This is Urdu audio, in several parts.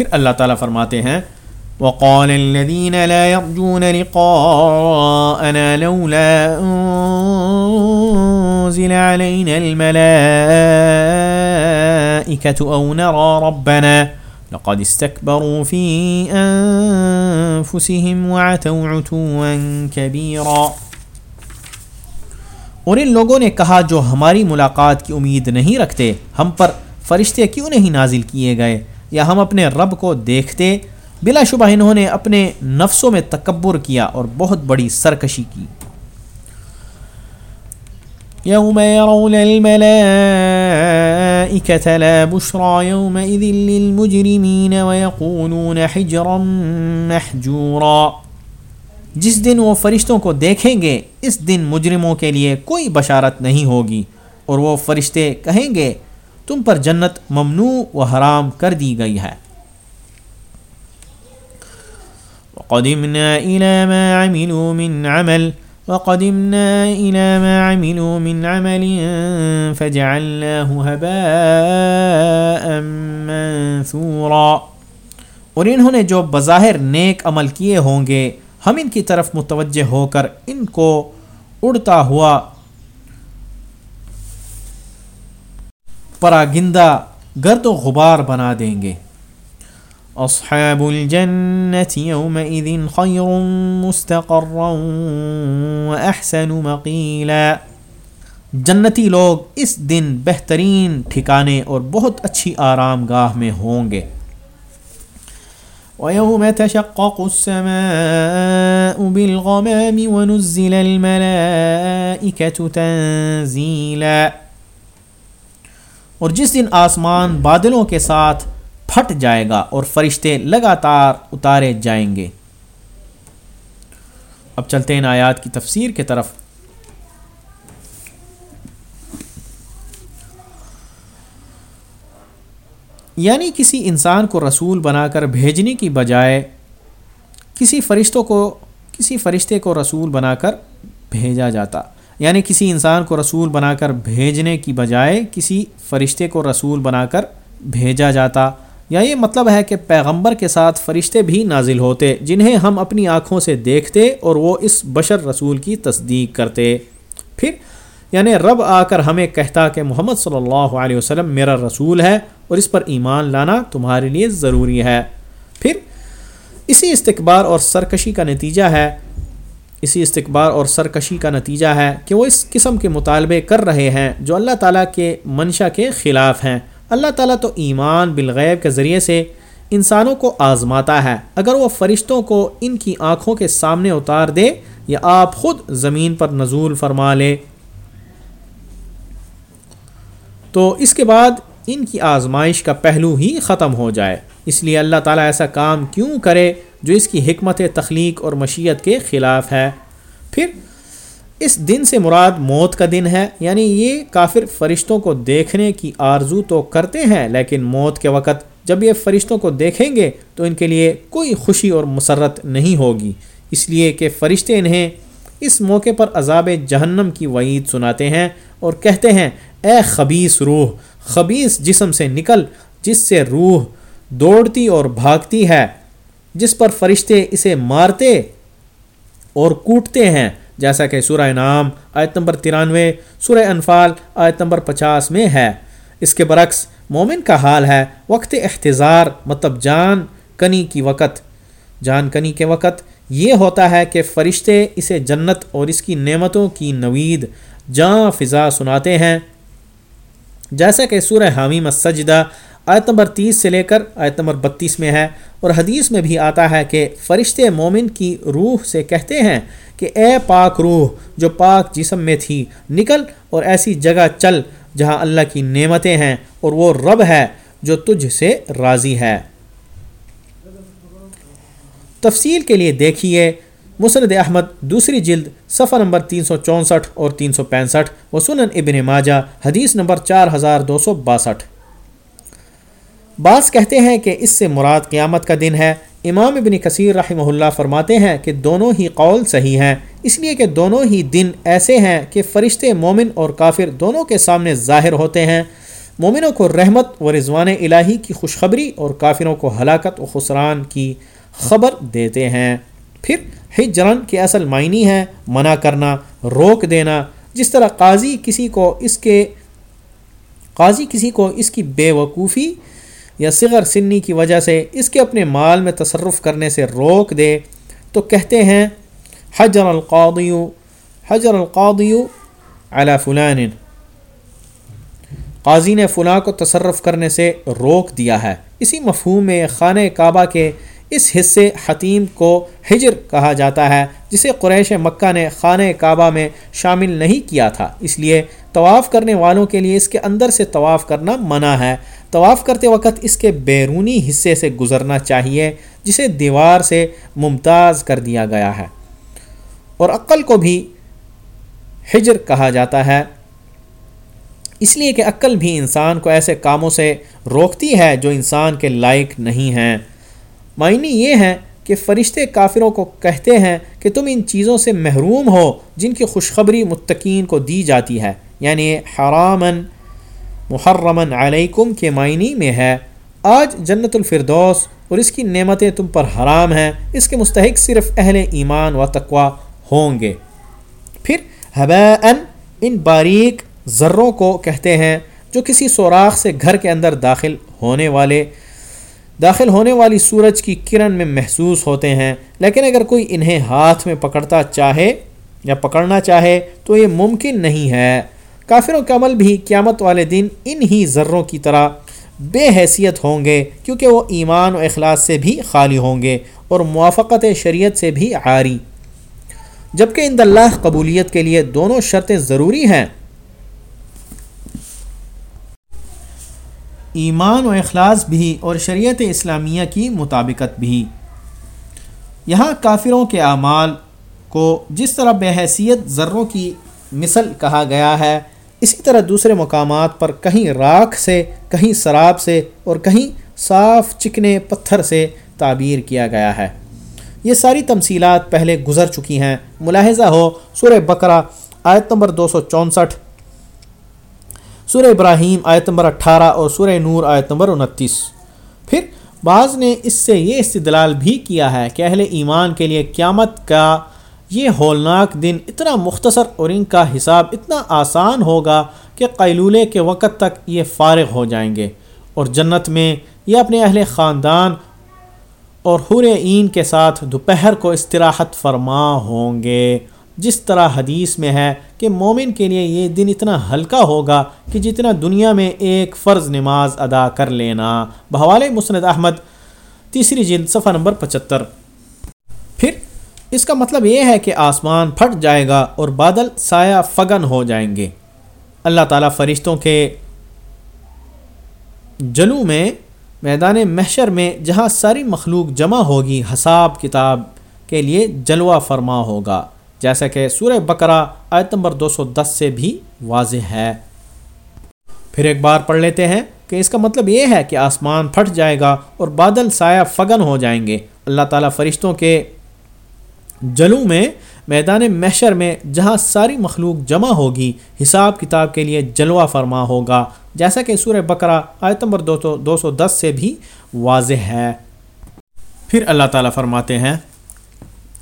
پھر اللہ تعالیٰ فرماتے ہیں، وقال الذين لا يرجون لقاءنا لولا أنزل علينا الملائكة أو نرى ربنا لقد استكبروا في أنفسهم وعتوا عتوا كبيرا۔ اور ان لوگوں نے کہا، جو ہماری ملاقات کی امید نہیں رکھتے، ہم پر فرشتے کیوں نہیں نازل کیے گئے؟ یا ہم اپنے رب کو دیکھتے، بلا شبہ انہوں نے اپنے نفسوں میں تکبر کیا اور بہت بڑی سرکشی کی۔ يوم يرون الملائكة لا بشرى يومئذ للمجرمين ويقولون حجرا محجورا۔ جس دن وہ فرشتوں کو دیکھیں گے، اس دن مجرموں کے لیے کوئی بشارت نہیں ہوگی اور وہ فرشتے کہیں گے تم پر جنت ممنوع و حرام کر دی گئی ہے۔ وقدمنا إلى ما عملوا من عمل، وقدمنا إلى ما عملوا من عمل فجعلناه هباء منثورا۔ اور انہوں نے جو بظاہر نیک عمل کیے ہوں گے، ہم ان کی طرف متوجہ ہو کر ان کو اڑتا ہوا پراگندہ گرد و غبار بنا دیں گے۔ اصحاب الجنة يومئذ خير مستقرا واحسن مقيلا۔ جنتی لوگ اس دن بہترین ٹھکانے اور بہت اچھی آرام گاہ میں ہوں گے۔ ويوم تشقق السماء بالغمام ونزل الملائكة تنزيلا۔ اور جس دن آسمان بادلوں کے ساتھ پھٹ جائے گا اور فرشتے لگاتار اتارے جائیں گے۔ اب چلتے ہیں آیات کی تفسیر کی طرف۔ یعنی کسی انسان کو رسول بنا کر بھیجنے کی بجائے کسی فرشتوں کو، کسی فرشتے کو رسول بنا کر بھیجا جاتا۔ یعنی کسی انسان کو رسول بنا کر بھیجنے کی بجائے کسی فرشتے کو رسول بنا کر بھیجا جاتا۔ یا یہ مطلب ہے کہ پیغمبر کے ساتھ فرشتے بھی نازل ہوتے، جنہیں ہم اپنی آنکھوں سے دیکھتے اور وہ اس بشر رسول کی تصدیق کرتے۔ پھر یعنی رب آ کر ہمیں کہتا کہ محمد صلی اللہ علیہ وسلم میرا رسول ہے اور اس پر ایمان لانا تمہارے لیے ضروری ہے۔ پھر، اسی استقبار اور سرکشی کا نتیجہ ہے اسی استقبار اور سرکشی کا نتیجہ ہے کہ وہ اس قسم کے مطالبے کر رہے ہیں جو اللہ تعالیٰ کے منشا کے خلاف ہیں۔ اللہ تعالیٰ تو ایمان بالغیب کے ذریعے سے انسانوں کو آزماتا ہے۔ اگر وہ فرشتوں کو ان کی آنکھوں کے سامنے اتار دے، یا آپ خود زمین پر نزول فرما لے۔ تو اس کے بعد ان کی آزمائش کا پہلو ہی ختم ہو جائے۔ اس لیے اللہ تعالیٰ ایسا کام کیوں کرے؟ جو اس کی حکمت تخلیق اور مشیت کے خلاف ہے۔ پھر اس دن سے مراد موت کا دن ہے یعنی یہ کافر فرشتوں کو دیکھنے کی آرزو تو کرتے ہیں، لیکن موت کے وقت جب یہ فرشتوں کو دیکھیں گے تو ان کے لیے کوئی خوشی اور مسرت نہیں ہوگی۔ اس لیے کہ فرشتے انہیں اس موقع پر عذاب جہنم کی وعید سناتے ہیں اور کہتے ہیں، اے خبیص روح خبیص جسم سے نکل، جس سے روح دوڑتی اور بھاگتی ہے۔ جس پر فرشتے اسے مارتے اور کوٹتے ہیں، جیسا کہ سورہ نام آیت نمبر ترانوے، سورہ انفال آیت نمبر پچاس میں ہے۔ اس کے برعکس، مومن کا حال ہے، وقت احتضار مطلب جان کنی کی وقت۔ جان کنی کے وقت یہ ہوتا ہے کہ فرشتے اسے جنت اور اس کی نعمتوں کی نوید، جاں فضا سناتے ہیں۔ جیسا کہ سورہ حامی مسجدہ آیت نمبر تیس سے لے کر آیت نمبر بتیس میں ہے اور حدیث میں بھی آتا ہے کہ فرشتے مومن کی روح سے کہتے ہیں کہ اے پاک روح، جو پاک جسم میں تھی، نکل اور ایسی جگہ چل جہاں اللہ کی نعمتیں ہیں اور وہ رب ہے جو تجھ سے راضی ہے۔ تفصیل کے لیے دیکھیے مسرد احمد، دوسری جلد، صفحہ نمبر تین سو چونسٹھ اور تین سو پینسٹھ وسن ابن ماجہ، حدیث نمبر چار ہزار دو سو باسٹھ۔ بعض کہتے ہیں کہ اس سے مراد قیامت کا دن ہے۔ امام ابن کثیر رحمہ اللہ فرماتے ہیں کہ دونوں ہی قول صحیح ہیں، اس لیے کہ دونوں ہی دن ایسے ہیں کہ فرشتے مومن اور کافر دونوں کے سامنے ظاہر ہوتے ہیں۔ مومنوں کو رحمت و رضوان الہی کی خوشخبری اور کافروں کو ہلاکت و خسران کی خبر دیتے ہیں۔ پھر ہجرن کے اصل معنی ہے منع کرنا، روک دینا۔ جس طرح قاضی کسی کو اس کے، قاضی کسی کو اس کی بے وقوفی یا صغر سنی کی وجہ سے اس کے اپنے مال میں تصرف کرنے سے روک دے، تو کہتے ہیں، حجر القاضی حجر القاضی علی فلان۔ قاضی نے فلاں کو تصرف کرنے سے روک دیا ہے۔ اسی مفہوم میں خانہ کعبہ کے اس حصے حتیم کو ہجر کہا جاتا ہے، جسے قریش مکہ نے خانہ کعبہ میں شامل نہیں کیا تھا۔ اس لیے طواف کرنے والوں کے لیے اس کے اندر سے طواف کرنا منع ہے۔ طواف کرتے وقت اس کے بیرونی حصے سے گزرنا چاہیے، جسے دیوار سے ممتاز کر دیا گیا ہے۔ اور عقل کو بھی ہجر کہا جاتا ہے۔ اس لیے کہ عقل بھی انسان کو ایسے کاموں سے روکتی ہے جو انسان کے لائق نہیں ہیں۔ معنی یہ ہے کہ فرشتے کافروں کو کہتے ہیں کہ تم ان چیزوں سے محروم ہو جن کی خوشخبری متقین کو دی جاتی ہے یعنی حرامن محرمن علیکم کے معنی میں ہے، آج جنت الفردوس اور اس کی نعمتیں تم پر حرام ہیں، اس کے مستحق صرف اہل ایمان و تقوا ہوں گے۔ پھر حبین ان باریک ذروں کو کہتے ہیں جو کسی سوراخ سے گھر کے اندر داخل ہونے والے، داخل ہونے والی سورج کی کرن میں محسوس ہوتے ہیں۔ لیکن اگر کوئی انہیں ہاتھ میں پکڑتا چاہے یا پکڑنا چاہے تو یہ ممکن نہیں ہے۔ کافروں کا عمل بھی قیامت والے دن ان ہی ذروں کی طرح بے حیثیت ہوں گے، کیونکہ وہ ایمان و اخلاص سے بھی خالی ہوں گے اور موافقت شریعت سے بھی عاری۔ جبکہ ان اللہ قبولیت کے لیے دونوں شرطیں ضروری ہیں۔ ایمان و اخلاص بھی اور شریعت اسلامیہ کی مطابقت بھی۔ یہاں کافروں کے اعمال کو جس طرح بے حیثیت ذروں کی مثل کہا گیا ہے اسی طرح دوسرے مقامات پر کہیں راکھ سے، کہیں شراب سے اور کہیں صاف چکنے پتھر سے تعبیر کیا گیا ہے۔ یہ ساری تمثیلات پہلے گزر چکی ہیں۔ ملاحظہ ہو، سورہ بقرہ آیت نمبر دو سو چونسٹھ، سورہ ابراہیم آیت نمبر اٹھارہ اور سورہ نور آیت نمبر انتیس۔ پھر بعض نے اس سے یہ استدلال بھی کیا ہے کہ اہل ایمان کے لیے قیامت کا یہ ہولناک دن اتنا مختصر اور ان کا حساب اتنا آسان ہوگا کہ قیلولے کے وقت تک یہ فارغ ہو جائیں گے اور جنت میں یہ اپنے اہل خاندان اور حور عین کے ساتھ دوپہر کو استراحت فرما ہوں گے۔ جس طرح حدیث میں ہے کہ مومن کے لیے یہ دن اتنا ہلکا ہوگا کہ جتنا دنیا میں ایک فرض نماز ادا کر لینا۔ بحوالے مسند احمد، تیسری جلد، صفحہ نمبر پچہتر۔ اس کا مطلب یہ ہے کہ آسمان پھٹ جائے گا اور بادل سایہ فگن ہو جائیں گے۔ اللہ تعالیٰ فرشتوں کے جلو میں، میدان محشر میں جہاں ساری مخلوق جمع ہوگی، حساب کتاب کے لیے جلوہ فرما ہوگا۔ جیسا کہ سورہ بقرہ آیت نمبر دو سو دس سے بھی واضح ہے۔ پھر ایک بار پڑھ لیتے ہیں کہ اس کا مطلب یہ ہے کہ آسمان پھٹ جائے گا اور بادل سایہ فگن ہو جائیں گے۔ اللہ تعالیٰ فرشتوں کے جلو میں، میدان محشر میں جہاں ساری مخلوق جمع ہوگی، حساب کتاب کے لیے جلوہ فرما ہوگا۔ جیسا کہ سورہ بقرہ آیت نمبر دو سو دو سو دس سے بھی واضح ہے۔ پھر اللہ تعالیٰ فرماتے ہیں،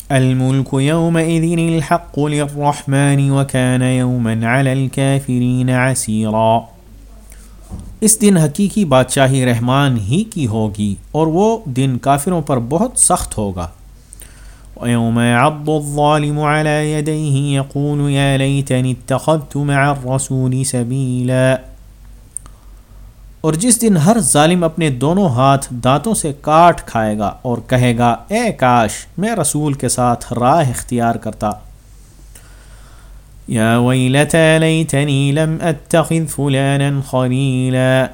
الملك يومئذ الحق للرحمن وكان يوما على الكافرين عسيرا۔ اس دن حقیقی بادشاہی رحمان ہی کی ہوگی اور وہ دن کافروں پر بہت سخت ہوگا۔ ويوم يعض الظالم على يديه يقول يا ليتني اتخذت مع الرسول سبيلا۔ اور جس دن ہر ظالم اپنے دونوں ہاتھ دانتوں سے کاٹ کھائے گا اور کہے گا، اے کاش، میں رسول کے ساتھ راہ اختیار کرتا۔ یا ویلتا لیتنی لم اتخذ فلانا خلیلا۔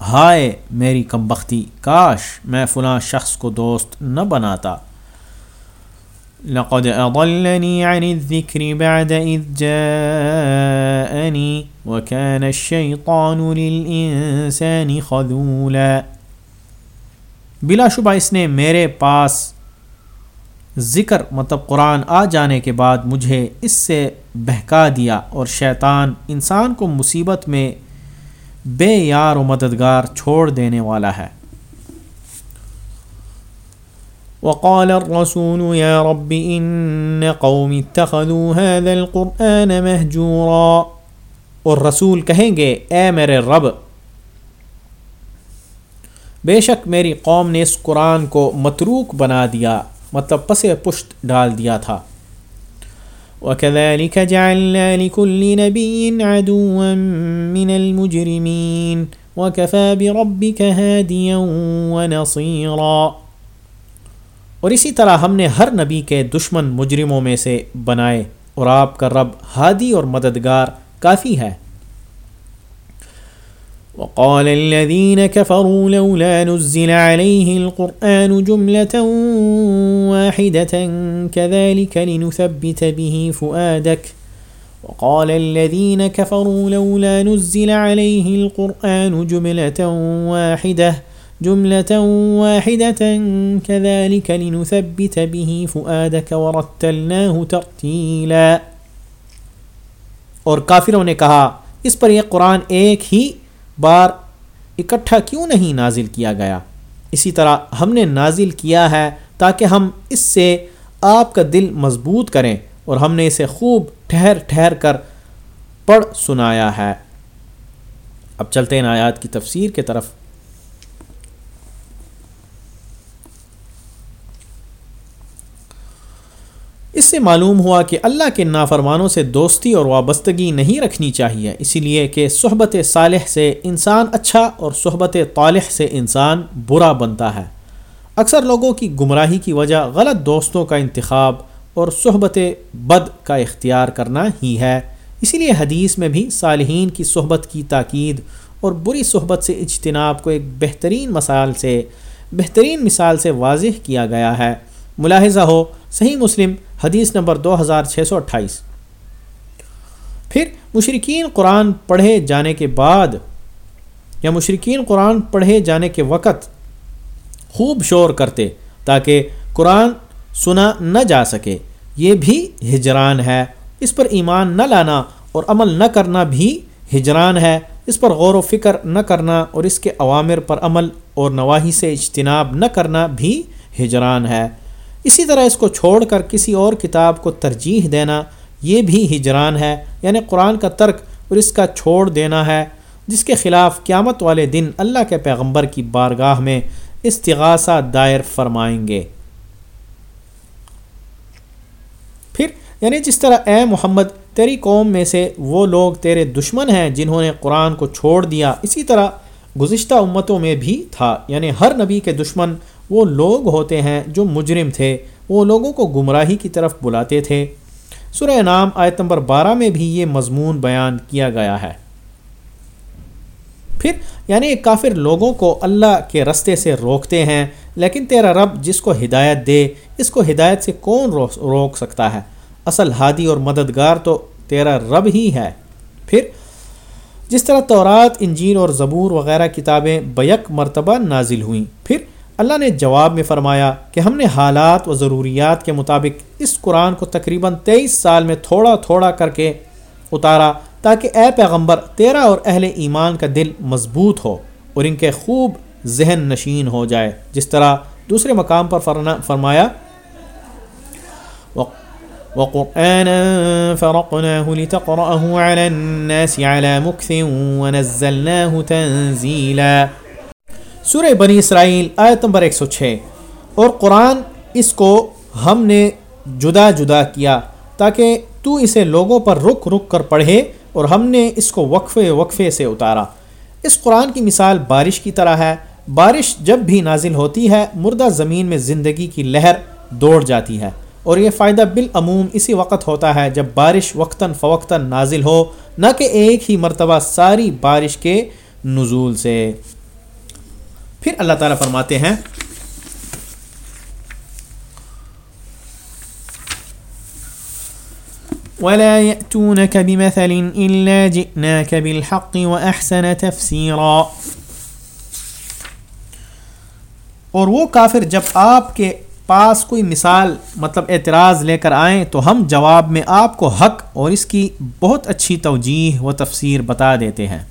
ہائے میری کم بختی، کاش میں فلاں شخص کو دوست نہ بناتا۔ لقد أضلني عن الذكر بعد إذ جاءني وكان الشيطان للإنسان خذولا۔ بلا شبہ اس نے میرے پاس ذکر مطلب قرآن آ جانے کے بعد مجھے اس سے بہکا دیا اور شیطان انسان کو مصیبت میں بے یار و مددگار چھوڑ دینے والا ہے۔ وقال الرسول يا رب إن قوم اتخذوا هذا القرآن مهجورا۔ اور رسول کہیں گے، اے میرے رب، بے شک میری قوم نے اس قرآن کو متروک بنا دیا مطلب پس پشت ڈال دیا تھا۔ وكذلك جعلنا لكل نبي عدوا من المجرمين وكفى بربك هاديا ونصيرا۔ اور اسی طرح ہم نے ہر نبی کے دشمن مجرموں میں سے بنائے اور آپ کا رب ہادی اور مددگار کافی ہے۔ وقال الذين كفروا لولا نزل عليه القرآن جملة واحدة كذلك لنثبت به فؤادك. وقال الذين كفروا لولا نزل عليه القرآن جملة واحدة جملة واحدة كذلك لنثبت به فؤادك ورتلناه ترتيلا. اور کافروں نے کہا، اس پر یہ قرآن ایک ہی بار اکٹھا کیوں نہیں نازل کیا گیا؟ اسی طرح ہم نے نازل کیا ہے تاکہ ہم اس سے آپ کا دل مضبوط کریں اور ہم نے اسے خوب ٹھہر ٹھہر کر پڑھ سنایا ہے۔ اب چلتے ہیں آیات کی تفسیر کے طرف۔ اس سے معلوم ہوا کہ اللہ کے نافرمانوں سے دوستی اور وابستگی نہیں رکھنی چاہیے، اسی لیے کہ صحبت صالح سے انسان اچھا اور صحبت طالح سے انسان برا بنتا ہے۔ اکثر لوگوں کی گمراہی کی وجہ غلط دوستوں کا انتخاب اور صحبت بد کا اختیار کرنا ہی ہے۔ اسی لیے حدیث میں بھی صالحین کی صحبت کی تاکید اور بری صحبت سے اجتناب کو ایک بہترین مثال سے، بہترین مثال سے واضح کیا گیا ہے۔ ملاحظہ ہو صحیح مسلم، حدیث نمبر دو ہزار چھ سو اٹھائیس۔ پھر مشرقین قرآن پڑھے جانے کے بعد، یا مشرقین قرآن پڑھے جانے کے وقت خوب شور کرتے تاکہ قرآن سنا نہ جا سکے۔ یہ بھی ہجران ہے۔ اس پر ایمان نہ لانا اور عمل نہ کرنا بھی ہجران ہے۔ اس پر غور و فکر نہ کرنا اور اس کے عوامر پر عمل اور نواحی سے اجتناب نہ کرنا بھی ہجران ہے۔ اسی طرح اس کو چھوڑ کر کسی اور کتاب کو ترجیح دینا یہ بھی ہجران ہے یعنی قرآن کا ترک اور اس کا چھوڑ دینا ہے، جس کے خلاف قیامت والے دن اللہ کے پیغمبر کی بارگاہ میں استغاثہ دائر فرمائیں گے۔ پھر یعنی جس طرح اے محمد، تیری قوم میں سے وہ لوگ تیرے دشمن ہیں جنہوں نے قرآن کو چھوڑ دیا، اسی طرح گزشتہ امتوں میں بھی تھا یعنی ہر نبی کے دشمن وہ لوگ ہوتے ہیں جو مجرم تھے، وہ لوگوں کو گمراہی کی طرف بلاتے تھے۔ سورہ نام آیت نمبر بارہ میں بھی یہ مضمون بیان کیا گیا ہے۔ پھر یعنی کافر لوگوں کو اللہ کے رستے سے روکتے ہیں، لیکن تیرا رب جس کو ہدایت دے، اس کو ہدایت سے کون روک سکتا ہے؟ اصل ہادی اور مددگار تو تیرا رب ہی ہے۔ پھر، جس طرح تورات انجین اور زبور وغیرہ کتابیں بیک مرتبہ نازل ہوئیں۔ پھر اللہ نے جواب میں فرمایا کہ ہم نے حالات و ضروریات کے مطابق اس قرآن کو تقریباً تیئیس سال میں تھوڑا تھوڑا کر کے اتارا تاکہ اے پیغمبر تیرا اور اہل ایمان کا دل مضبوط ہو اور ان کے خوب ذہن نشین ہو جائے۔ جس طرح دوسرے مقام پر فرمایا سورہ بنی اسرائیل آیت نمبر 106 اور قرآن اس کو ہم نے جدا جدا کیا تاکہ تو اسے لوگوں پر رک رک کر پڑھے اور ہم نے اس کو وقفے وقفے سے اتارا۔ اس قرآن کی مثال بارش کی طرح ہے۔ بارش جب بھی نازل ہوتی ہے، مردہ زمین میں زندگی کی لہر دوڑ جاتی ہے۔ اور یہ فائدہ بالعموم اسی وقت ہوتا ہے جب بارش وقتاً فوقتاً نازل ہو، نہ کہ ایک ہی مرتبہ ساری بارش کے نزول سے۔ پھر اللہ تعالیٰ فرماتے ہیں، ولا يأتونك بمثل إلا جئناك بالحق وأحسن تفسيرا۔ اور وہ کافر جب آپ کے پاس کوئی مثال مطلب اعتراض لے کر آئیں تو ہم جواب میں آپ کو حق اور اس کی بہت اچھی توجیح و تفسیر بتا دیتے ہیں۔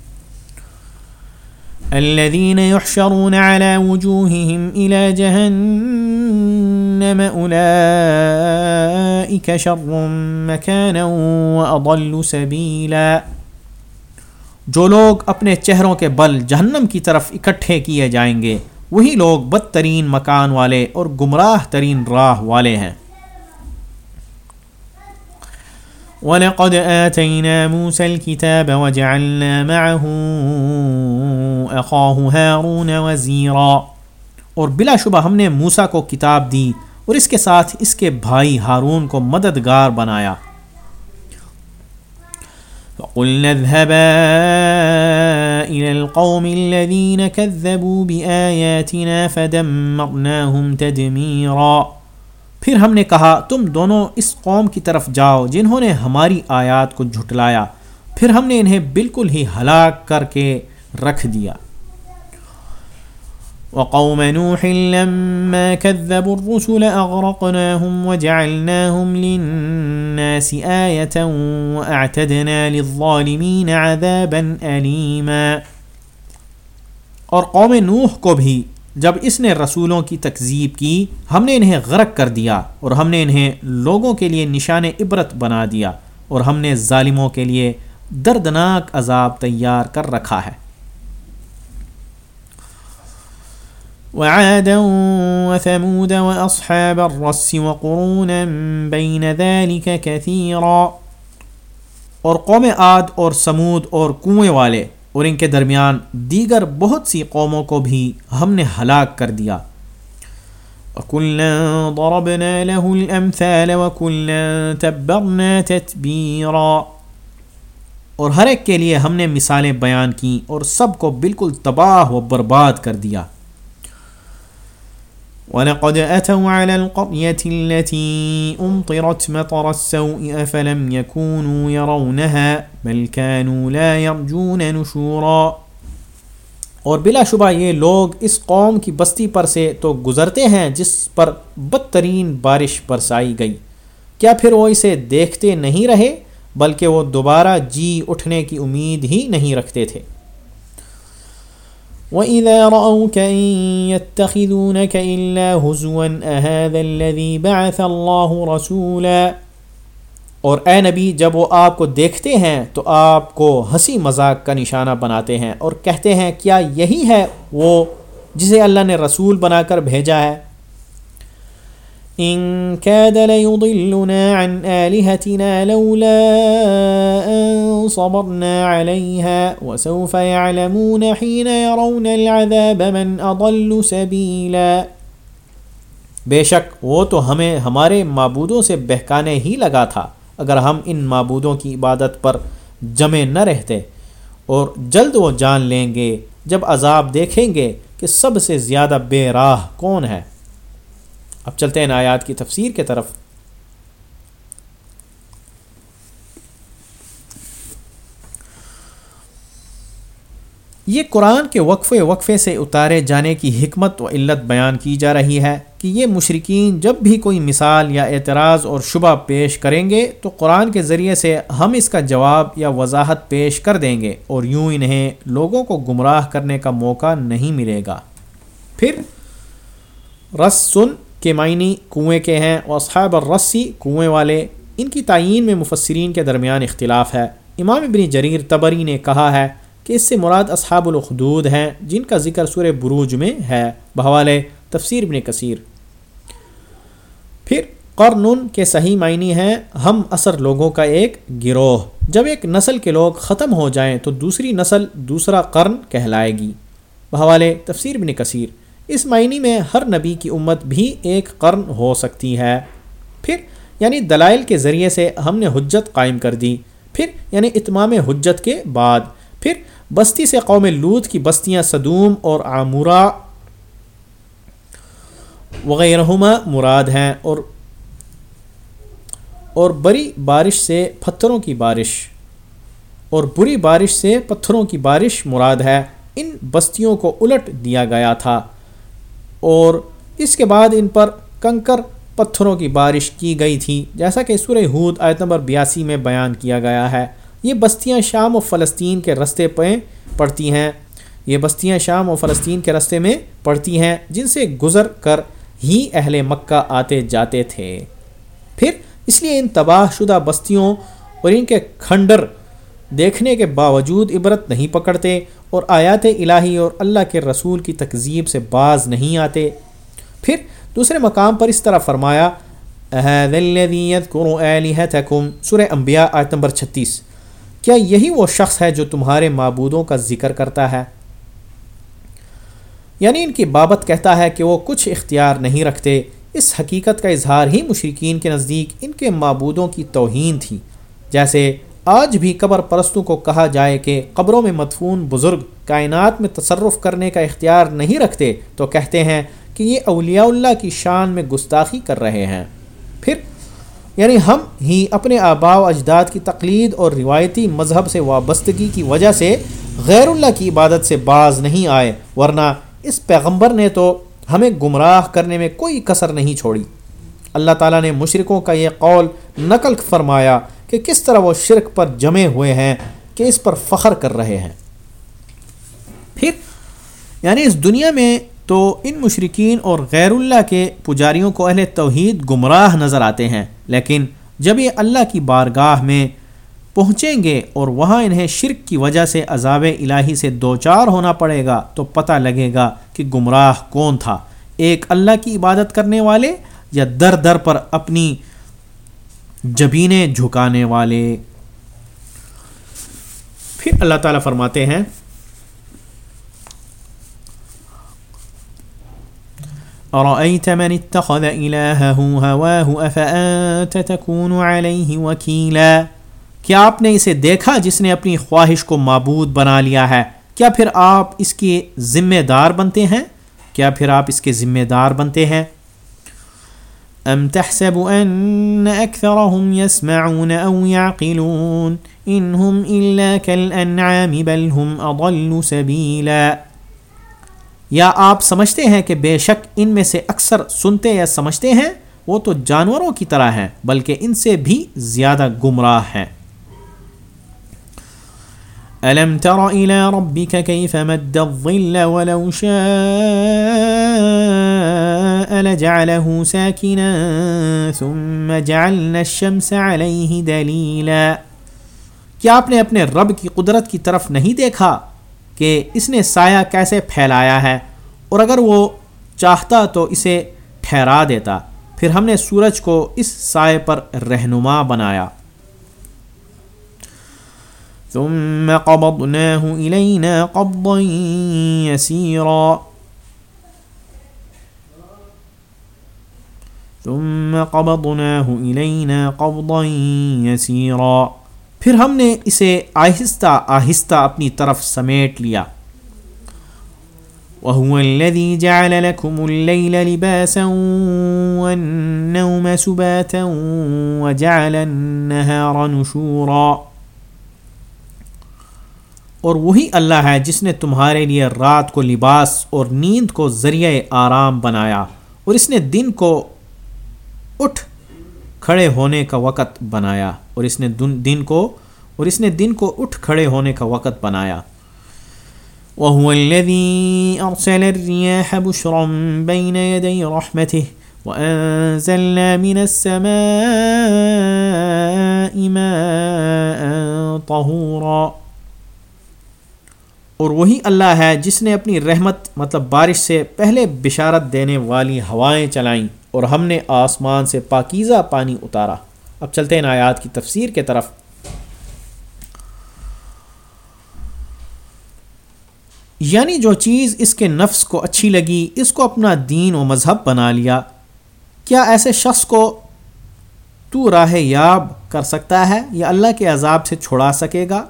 الذين يحشرون على وجوههم إلى جهنم أولئك شر مكانا وأضل سبيلا. جو لوگ اپنے چہروں کے بل جہنم کی طرف اکٹھے کیے جائیں گے، وہی لوگ بدترین مکان والے اور گمراہ ترین راہ والے ہیں۔ وَلَقَدْ آتَيْنَا مُوسَى الْكِتَابَ وَجَعَلْنَا مَعَهُ أَخَاهُ هَارُونَ وَزِيرًا۔ اور بلا شبہ ہم نے موسیٰ کو کتاب دی اور اس کے ساتھ اس کے بھائی ہارون کو مددگار بنایا۔ فقلنا اذهبا إلى القوم الذين كذبوا بآياتنا فدمرناهم تدميرا۔ پھر ہم نے کہا، تم دونوں اس قوم کی طرف جاؤ جنہوں نے ہماری آیات کو جھٹلایا۔ پھر ہم نے انہیں بالکل ہی ہلاک کر کے رکھ دیا۔ وقوم نوح لما كذبوا الرسل أغرقناهم وجعلناهم للناس آية وأعتدنا للظالمين عذابا أليما۔ اور قوم نوح کو بھی جب اس نے رسولوں کی تکذیب کی، ہم نے انہیں غرق کر دیا اور ہم نے انہیں لوگوں کے لیے نشان عبرت بنا دیا اور ہم نے ظالموں کے لیے دردناک عذاب تیار کر رکھا ہے۔ وعادا وثمود وأصحاب الرس وقرونا بين ذلك كثيرا اور قوم عاد اور سمود اور کنویں والے اور ان کے درمیان دیگر بہت سی قوموں کو بھی ہم نے ہلاک کر دیا۔ وَكُلًّا ضَرَبْنَا لَهُ الْأَمْثَالَ وَكُلًّا تَبَّرْنَا تَتْبِيرًا۔ اور ہر ایک کے لیے ہم نے مثالیں بیان کی اور سب کو بالکل تباہ و برباد کر دیا۔ وَلَقَدْ أَتَوْا عَلَى الْقَرْيَةِ الَّتِي أُمْطِرَتْ مَطَرَ السَّوْءِ أَفَلَمْ يَكُونُوا يَرَوْنَهَا بَلْ كَانُوا لَا يَرْجُونَ نُشُورًا اور بلا شبہ یہ لوگ اس قوم کی بستی پر سے تو گزرتے ہیں جس پر بدترین بارش برسائی گئی۔ کیا پھر وہ اسے دیکھتے نہیں رہے بلکہ وہ دوبارہ جی اٹھنے کی امید ہی نہیں رکھتے تھے۔ وَإِذَا رَأَوْكَ إِن يَتَّخِذُونَكَ إِلَّا هُزُوًا أَهَذَا الَّذِي بَعَثَ اللَّهُ رَسُولًا اور اے نبی، جب وہ آپ کو دیکھتے ہیں تو آپ کو ہنسی مذاق کا نشانہ بناتے ہیں اور کہتے ہیں، کیا یہی ہے وہ جسے اللہ نے رسول بنا کر بھیجا ہے؟ إن كاد ليضلنا عن آلهتنا لولا أن صبرنا عليها وسوف يعلمون حين يرون العذاب من أضل سبيلا بے شک وہ تو ہمیں ہمارے معبودوں سے بہکانے ہی لگا تھا اگر ہم ان معبودوں کی عبادت پر جمے نہ رہتے اور جلد وہ جان لیں گے جب عذاب دیکھیں گے کہ سب سے زیادہ بے راہ کون ہے۔ اب چلتے ہیں آیات کی تفسیر کے طرف۔ یہ قرآن کے وقفے وقفے سے اتارے جانے کی حکمت و علت بیان کی جا رہی ہے کہ یہ مشرقین جب بھی کوئی مثال یا اعتراض اور شبہ پیش کریں گے تو قرآن کے ذریعے سے ہم اس کا جواب یا وضاحت پیش کر دیں گے اور یوں انہیں لوگوں کو گمراہ کرنے کا موقع نہیں ملے گا۔ پھر رس سن کے معنی کنویں کے ہیں اور اصحاب الرسی کنویں والے۔ ان کی تعین میں مفسرین کے درمیان اختلاف ہے۔ امام ابن جریر تبری نے کہا ہے کہ اس سے مراد اصحاب الخدود ہیں جن کا ذکر سور بروج میں ہے۔ بحوالے تفسیر ابن کثیر۔ پھر قرن کے صحیح معنی ہیں ہم اثر لوگوں کا ایک گروہ۔ جب ایک نسل کے لوگ ختم ہو جائیں تو دوسری نسل دوسرا قرن کہلائے گی۔ بحوالے تفسیر ابن کثیر۔ اس معنی میں ہر نبی کی امت بھی ایک قرن ہو سکتی ہے۔ پھر یعنی دلائل کے ذریعے سے ہم نے حجت قائم کر دی۔ پھر یعنی اتمام حجت کے بعد۔ پھر، بستی سے قوم لوت کی بستیاں صدوم اور آمورا وغیرہ مراد ہیں اور اور بری بارش سے پتھروں کی بارش۔ اور بری بارش سے پتھروں کی بارش مراد ہے۔ ان بستیوں کو الٹ دیا گیا تھا۔ اور اس کے بعد ان پر کنکر پتھروں کی بارش کی گئی تھی، جیسا کہ سورہ ہود آیت نمبر بیاسی میں بیان کیا گیا ہے۔ یہ بستیاں شام و فلسطین کے رستے پہ پڑتی ہیں۔ یہ بستیاں شام و فلسطین کے رستے میں پڑتی ہیں، جن سے گزر کر ہی اہل مکہ آتے جاتے تھے۔ پھر اس لیے ان تباہ شدہ بستیوں اور ان کے کھنڈر دیکھنے کے باوجود عبرت نہیں پکڑتے اور آیات الہی اور اللہ کے رسول کی تکذیب سے باز نہیں آتے۔ پھر دوسرے مقام پر اس طرح فرمایا سر انبیاء آیت نمبر چھتیس۔ کیا یہی وہ شخص ہے جو تمہارے معبودوں کا ذکر کرتا ہے؟ یعنی ان کی بابت کہتا ہے کہ وہ کچھ اختیار نہیں رکھتے۔ اس حقیقت کا اظہار ہی مشرقین کے نزدیک ان کے معبودوں کی توہین تھی۔ جیسے آج بھی قبر پرستوں کو کہا جائے کہ قبروں میں مدفون بزرگ کائنات میں تصرف کرنے کا اختیار نہیں رکھتے تو کہتے ہیں کہ یہ اولیاء اللہ کی شان میں گستاخی کر رہے ہیں۔ پھر یعنی ہم ہی اپنے آبا و اجداد کی تقلید اور روایتی مذہب سے وابستگی کی وجہ سے غیر اللہ کی عبادت سے باز نہیں آئے، ورنہ اس پیغمبر نے تو ہمیں گمراہ کرنے میں کوئی کثر نہیں چھوڑی۔ اللہ تعالیٰ نے مشرقوں کا یہ قول نقل فرمایا کہ کس طرح وہ شرک پر جمے ہوئے ہیں کہ اس پر فخر کر رہے ہیں۔ پھر یعنی اس دنیا میں تو ان مشرقین اور غیر اللہ کے پجاریوں کو اہل توحید گمراہ نظر آتے ہیں، لیکن جب یہ اللہ کی بارگاہ میں پہنچیں گے اور وہاں انہیں شرک کی وجہ سے عذاب الہی سے دوچار ہونا پڑے گا تو پتہ لگے گا کہ گمراہ کون تھا۔ ایک اللہ کی عبادت کرنے والے یا در در پر اپنی جبینے جھکانے والے۔ پھر اللہ تعالیٰ فرماتے ہیں، أرأيت من اتخذ إلهه هواه أفأنت تكون عليه وكيلا؟ کیا آپ نے اسے دیکھا جس نے اپنی خواہش کو معبود بنا لیا ہے؟ کیا پھر آپ اس کے ذمہ دار بنتے ہیں؟ کیا پھر آپ اس کے ذمہ دار بنتے ہیں؟ ام تحسب ان اكثرهم يسمعون او يعقلون انهم الا كالانعام بل هم اضل سبيلا یا آپ سمجھتے ہیں کہ بے شک ان میں سے اکثر سنتے یا سمجھتے ہیں وہ تو جانوروں کی طرح ہیں بلکہ ان سے بھی زیادہ گمراہ ہیں ألم تر إلى ربك كيف مد الظل ولو شاء لجعله ساكنا ثم جعلنا الشمس عليه دليلا۔ کیا آپ نے اپنے رب کی قدرت کی طرف نہیں دیکھا کہ اس نے سایہ کیسے پھیلایا ہے؟ اور اگر وہ چاہتا تو اسے ٹھہرا دیتا۔ پھر ہم نے سورج کو اس سائے پر رہنما بنایا۔ ثم قبضناه إلينا قبضا يسيرا. ثم قبضناه إلينا قبضا يسيرا. پھر ہم نے اسے آہستہ آہستہ اپنی طرف سمیٹ لیا. وهو الذي جعل لكم الليل لباسا والنوم سباتا وجعل النهار نشورا. اور وہی اللہ ہے جس نے تمہارے لیے رات کو لباس اور نیند کو ذریعہ آرام بنایا اور اس نے دن کو اٹھ کھڑے ہونے کا وقت بنایا اور اس نے دن کو اور اس نے دن کو اٹھ کھڑے ہونے کا وقت بنایا۔ وهو الذي أرسل الرياح بشرا بين يدي رحمته وأنزلنا من السماء ماء طهورا۔ اور وہی اللہ ہے جس نے اپنی رحمت مطلب بارش سے پہلے بشارت دینے والی ہوائیں چلائیں اور ہم نے آسمان سے پاکیزہ پانی اتارا۔ اب چلتے ہیں آیات کی تفسیر کے طرف۔ یعنی جو چیز اس کے نفس کو اچھی لگی، اس کو اپنا دین و مذہب بنا لیا۔ کیا ایسے شخص کو تو راہ یاب کر سکتا ہے یا اللہ کے عذاب سے چھڑا سکے گا؟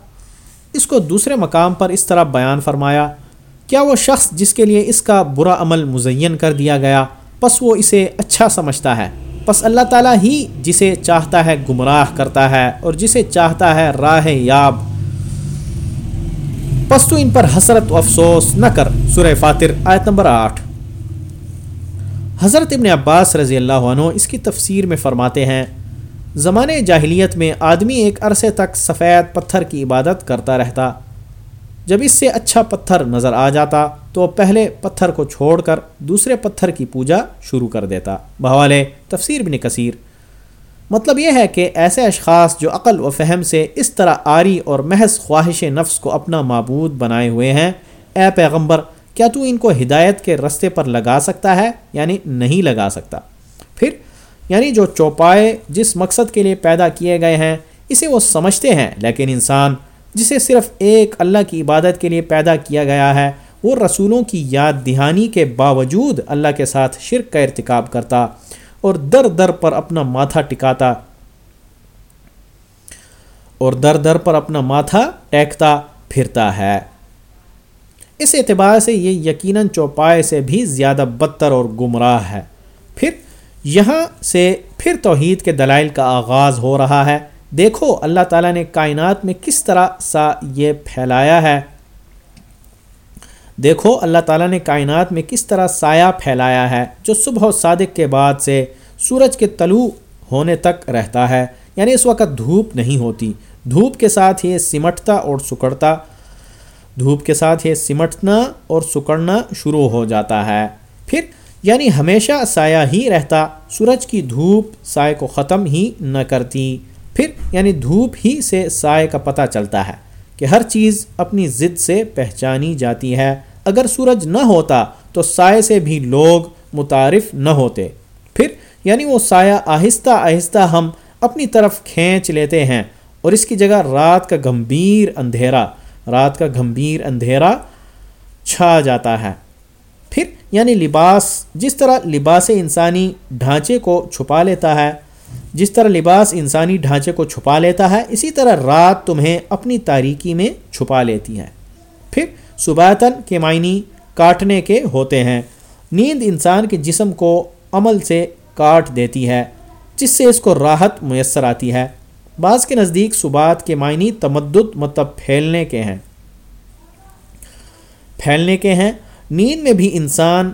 اس کو دوسرے مقام پر اس طرح بیان فرمایا، کیا وہ شخص جس کے لیے اس کا برا عمل مزین کر دیا گیا، پس وہ اسے اچھا سمجھتا ہے؟ پس اللہ تعالیٰ ہی جسے چاہتا ہے گمراہ کرتا ہے اور جسے چاہتا ہے راہ یاب۔ پس تو ان پر حسرت و افسوس نہ کر۔ سورہ فاتر، آیت نمبر آٹھ۔ حضرت ابن عباس رضی اللہ عنہ اس کی تفسیر میں فرماتے ہیں زمانے جاہلیت میں آدمی ایک عرصے تک سفید پتھر کی عبادت کرتا رہتا۔ جب اس سے اچھا پتھر نظر آ جاتا تو پہلے پتھر کو چھوڑ کر دوسرے پتھر کی پوجا شروع کر دیتا۔ بحوالے تفسیر بن کثیر۔ مطلب یہ ہے کہ ایسے اشخاص جو عقل و فہم سے اس طرح آری اور محض خواہش نفس کو اپنا معبود بنائے ہوئے ہیں، اے پیغمبر، کیا تو ان کو ہدایت کے رستے پر لگا سکتا ہے؟ یعنی نہیں لگا سکتا۔ پھر یعنی جو چوپائے جس مقصد کے لیے پیدا کیے گئے ہیں، اسے وہ سمجھتے ہیں۔ لیکن انسان جسے صرف ایک اللہ کی عبادت کے لیے پیدا کیا گیا ہے، وہ رسولوں کی یاد دہانی کے باوجود اللہ کے ساتھ شرک کا ارتکاب کرتا اور در در پر اپنا ماتھا ٹکاتا اور در در پر اپنا ماتھا ٹیکتا پھرتا ہے۔ اس اعتبار سے یہ یقیناً چوپائے سے بھی زیادہ بدتر اور گمراہ ہے۔ پھر یہاں سے پھر توحید کے دلائل کا آغاز ہو رہا ہے۔ دیکھو اللہ تعالیٰ نے کائنات میں کس طرح سا یہ پھیلایا ہے۔ دیکھو اللہ تعالیٰ نے کائنات میں کس طرح سایہ پھیلایا ہے، جو صبح و صادق کے بعد سے سورج کے طلوع ہونے تک رہتا ہے۔ یعنی اس وقت دھوپ نہیں ہوتی۔ دھوپ کے ساتھ یہ سمٹتا اور سکڑتا، دھوپ کے ساتھ یہ سمٹنا اور سکڑنا شروع ہو جاتا ہے۔ پھر یعنی ہمیشہ سایہ ہی رہتا، سورج کی دھوپ سائے کو ختم ہی نہ کرتی۔ پھر یعنی دھوپ ہی سے سائے کا پتہ چلتا ہے کہ ہر چیز اپنی ضد سے پہچانی جاتی ہے۔ اگر سورج نہ ہوتا تو سائے سے بھی لوگ متعارف نہ ہوتے۔ پھر یعنی وہ سایہ آہستہ آہستہ ہم اپنی طرف کھینچ لیتے ہیں اور اس کی جگہ رات کا گمبھیر اندھیرا، رات کا گمبھیر اندھیرا چھا جاتا ہے۔ پھر یعنی لباس، جس طرح لباس انسانی ڈھانچے کو چھپا لیتا ہے، جس طرح لباس انسانی ڈھانچے کو چھپا لیتا ہے، اسی طرح رات تمہیں اپنی تاریکی میں چھپا لیتی ہے۔ پھر صبحتاً کے معنی کاٹنے کے ہوتے ہیں۔ نیند انسان کے جسم کو عمل سے کاٹ دیتی ہے، جس سے اس کو راحت میسر آتی ہے۔ بعض کے نزدیک صبات کے معنی تمدد مطلب پھیلنے کے ہیں۔ پھیلنے کے ہیں۔ نیند میں بھی انسان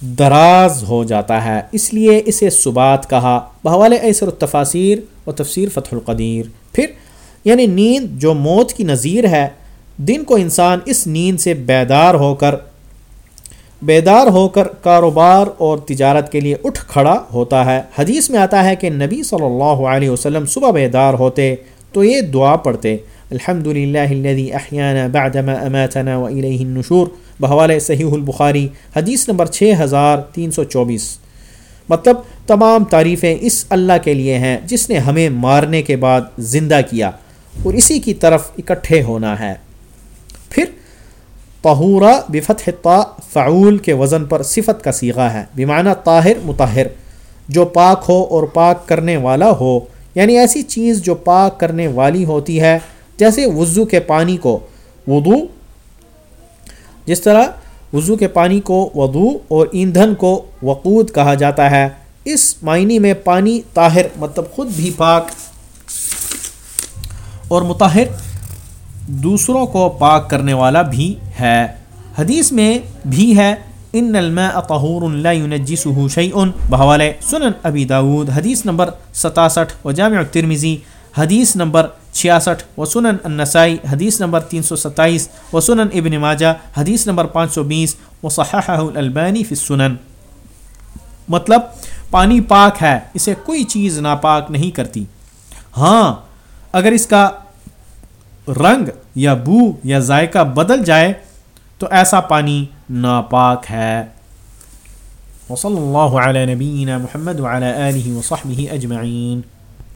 دراز ہو جاتا ہے۔ اس لیے اسے صبات کہا۔ بحوال ایسر التفاصیر و تفسیر فتح القدیر۔ پھر یعنی نیند جو موت کی نظیر ہے، دن کو انسان اس نیند سے بیدار ہو کر، بیدار ہو کر کاروبار اور تجارت کے لیے اٹھ کھڑا ہوتا ہے۔ حدیث میں آتا ہے کہ نبی صلی اللہ علیہ وسلم صبح بیدار ہوتے تو یہ دعا پڑھتے الحمد للہ بعدما اماتنا وإلیہ النشور۔ بحوالِ صحیح البخاری، حدیث نمبر 6324 مطلب تمام تعریفیں اس اللہ کے لیے ہیں جس نے ہمیں مارنے کے بعد زندہ کیا اور اسی کی طرف اکٹھے ہونا ہے۔ پھر طہورہ بفتح طا فعول کے وزن پر صفت کا سیغہ ہے۔ بیمانہ طاہر متحر جو پاک ہو اور پاک کرنے والا ہو یعنی ایسی چیز جو پاک کرنے والی ہوتی ہے، جیسے وضو کے پانی کو۔ وضو جس طرح وضو کے پانی کو وضو اور ایندھن کو وقود کہا جاتا ہے۔ اس معنی میں پانی طاہر مطلب خود بھی پاک اور متحر دوسروں کو پاک کرنے والا بھی ہے۔ حدیث میں بھی ہے ان الماء طہور لا ينجسه شيء بحوالے سنن ابی داود حدیث نمبر ستاسٹھ و جامع ترمیزی حدیث نمبر چھیاسٹھ و سنن النسائی، حدیث نمبر تین سو ستائیس و ابن ماجہ، حدیث نمبر پانچ سو بیس و الالبانی فی السنن۔ مطلب پانی پاک ہے، اسے کوئی چیز ناپاک نہیں کرتی۔ ہاں اگر اس کا رنگ یا بو یا ذائقہ بدل جائے، تو ایسا پانی ناپاک ہے۔ وصلی اللہ علیہ نبینا محمد وعلی آلہ وصحبہ اجمعین۔